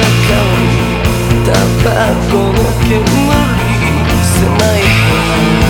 中をタバコの煙狭い